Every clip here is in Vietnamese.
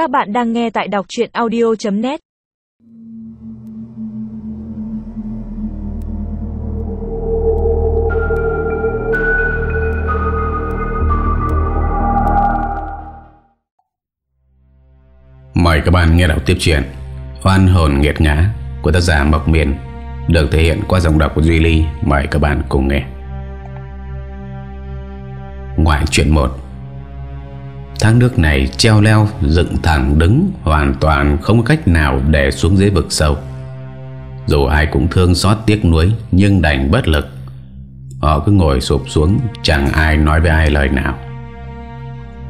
Các bạn đang nghe tại đọc chuyện audio.net Mời các bạn nghe đọc tiếp chuyện Oan hồn nghiệt ngã của tác giả Mộc Miền, được thể hiện qua giọng đọc của Duy Ly. Mời các bạn cùng nghe. Ngoại chuyện 1 Thác nước này treo leo, dựng thẳng đứng hoàn toàn không có cách nào để xuống dưới vực sâu. Dù ai cũng thương xót tiếc nuối, nhưng đành bất lực. Họ cứ ngồi sụp xuống, chẳng ai nói với ai lời nào.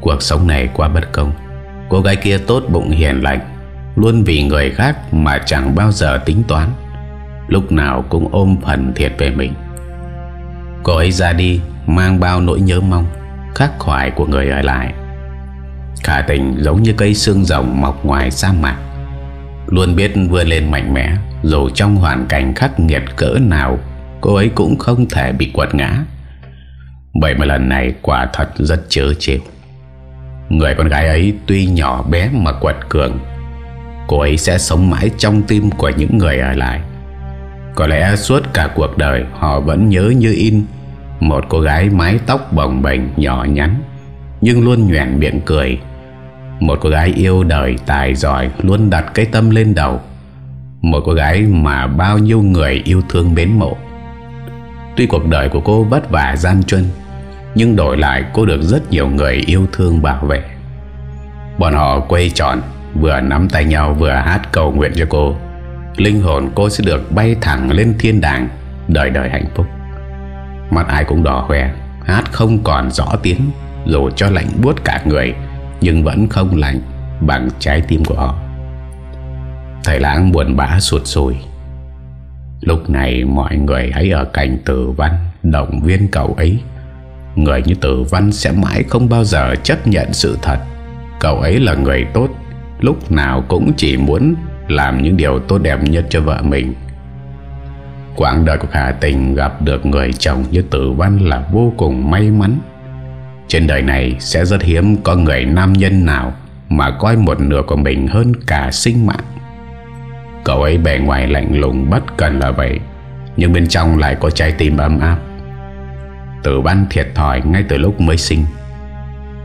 Cuộc sống này quá bất công. Cô gái kia tốt bụng hiền lành, Luôn vì người khác mà chẳng bao giờ tính toán Lúc nào cũng ôm phần thiệt về mình Cô ấy ra đi, Mang bao nỗi nhớ mong, Khắc khoải của người ở lại Khả tình giống như cây xương rồng Mọc ngoài sa mạc. Luôn biết vươn lên mạnh mẽ, Dù trong hoàn cảnh khắc nghiệt cỡ nào, Cô ấy cũng không thể bị quật ngã. Vậy mà lần này quả thật rất chớ chịu. Người con gái ấy tuy nhỏ bé mà quật cường, Cô ấy sẽ sống mãi trong tim của những người ở lại. Có lẽ suốt cả cuộc đời họ vẫn nhớ như in, Một cô gái mái tóc bồng bềnh nhỏ nhắn, Nhưng luôn nhoẻn miệng cười một cô gái yêu đời tài giỏi Luôn đặt cái tâm lên đầu. Một cô gái mà bao nhiêu người yêu thương mến mộ. Tuy cuộc đời của cô vất vả gian truân, nhưng đổi lại cô được rất nhiều người yêu thương bảo vệ. Bọn họ quay tròn, Vừa nắm tay nhau vừa hát cầu nguyện cho cô. Linh hồn cô sẽ được bay thẳng lên thiên đàng, Đời đời hạnh phúc. Mặt ai cũng đỏ hoe, Hát không còn rõ tiếng, Dù cho lạnh buốt cả người nhưng vẫn không lạnh Bằng trái tim của họ. Thầy láng buồn bã sụt sùi. Lúc này mọi người hãy ở cạnh tử văn Động viên cậu ấy. Người như tử văn sẽ mãi không bao giờ chấp nhận sự thật. Cậu ấy là người tốt, Lúc nào cũng chỉ muốn làm những điều tốt đẹp nhất cho vợ mình. Quãng đời của Khả Tình gặp được người chồng như tử văn là vô cùng may mắn. Trên đời này sẽ rất hiếm có người nam nhân nào Mà coi một nửa của mình hơn cả sinh mạng. Cậu ấy bề ngoài lạnh lùng bất cần là vậy, Nhưng bên trong lại có trái tim ấm áp. Tử văn thiệt thòi ngay từ lúc mới sinh.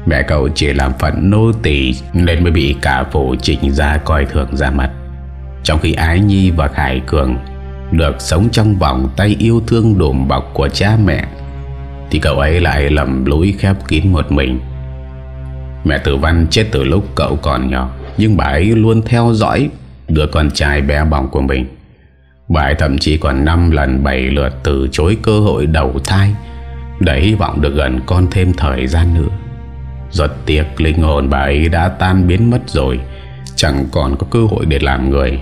Mẹ cậu chỉ làm phận nô tỳ Nên mới bị cả phụ trịnh ra coi thường ra mặt. Trong khi Ái Nhi và Khải Cường Được sống trong vòng tay yêu thương đùm bọc của cha mẹ thì cậu ấy lại lầm lũi khép kín một mình. Mẹ tử văn chết từ lúc cậu còn nhỏ, Nhưng bà ấy luôn theo dõi Đứa con trai bé bỏng của mình. Bà ấy thậm chí còn 5 lần 7 lượt từ chối cơ hội đầu thai để hy vọng được gần con thêm thời gian nữa. Rất tiếc linh hồn bà ấy đã tan biến mất rồi, Chẳng còn có cơ hội để làm người.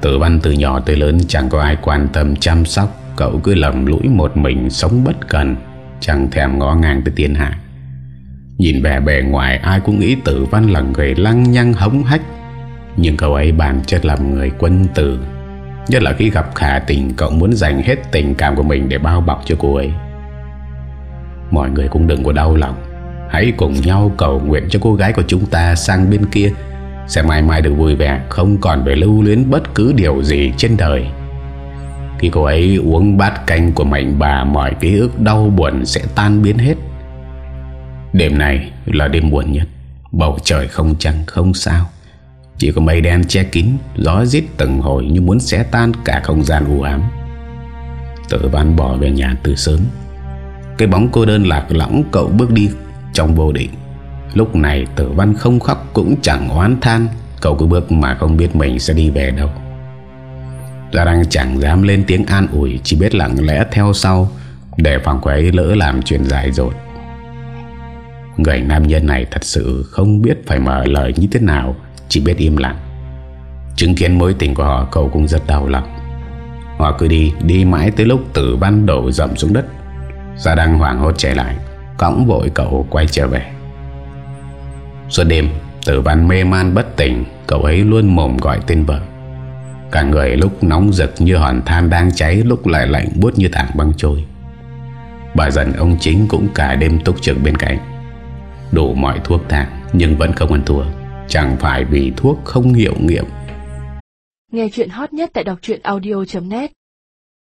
Tử văn từ nhỏ tới lớn chẳng có ai quan tâm chăm sóc Cậu cứ lầm lũi một mình sống bất cần, Chẳng thèm ngó ngang tới thiên hạ. Nhìn vẻ bề ngoài, ai cũng nghĩ tử văn là người lăng nhăng hống hách, Nhưng cậu ấy bản chất làm người quân tử, Nhất là khi gặp khả tình, Cậu muốn dành hết tình cảm của mình để bao bọc cho cô ấy. Mọi người cũng đừng có đau lòng, Hãy cùng nhau cầu nguyện cho cô gái của chúng ta sang bên kia, Sẽ mãi mãi được vui vẻ, Không còn phải lưu luyến bất cứ điều gì trên đời. Khi cô ấy uống bát canh của mạnh bà, Mọi ký ức đau buồn sẽ tan biến hết. Đêm này là đêm buồn nhất. Bầu trời không trăng, không sao. Chỉ có mây đen che kín, Gió rít từng hồi như muốn xé tan cả không gian u ám. Tử văn bỏ về nhà từ sớm. Cái bóng cô đơn lạc lõng cậu bước đi trong vô định. Lúc này tử văn không khóc cũng chẳng oán than. Cậu cứ bước mà không biết mình sẽ đi về đâu. Gia đang chẳng dám lên tiếng an ủi, Chỉ biết lặng lẽ theo sau, Để phòng quấy lỡ làm chuyện dài dột. Người nam nhân này thật sự không biết phải mở lời như thế nào, Chỉ biết im lặng. Chứng kiến mối tình của họ, cậu cũng rất đau lòng. Họ cứ đi Đi mãi tới lúc tử văn đổ dậm xuống đất. Gia Đăng hoảng hốt chạy lại, Cõng vội cậu quay trở về. Suốt đêm, Tử văn mê man bất tỉnh, Cậu ấy luôn mồm gọi tên vợ. Cả người lúc nóng giật như hòn than đang cháy, Lúc lại lạnh buốt như thẳng băng trôi. Bà dần ông chính cũng cả đêm túc trực bên cạnh. Đủ mọi thuốc thang, Nhưng vẫn không ăn thua. Chẳng phải vì thuốc không hiệu nghiệm. Nghe chuyện hot nhất tại đọc audio.net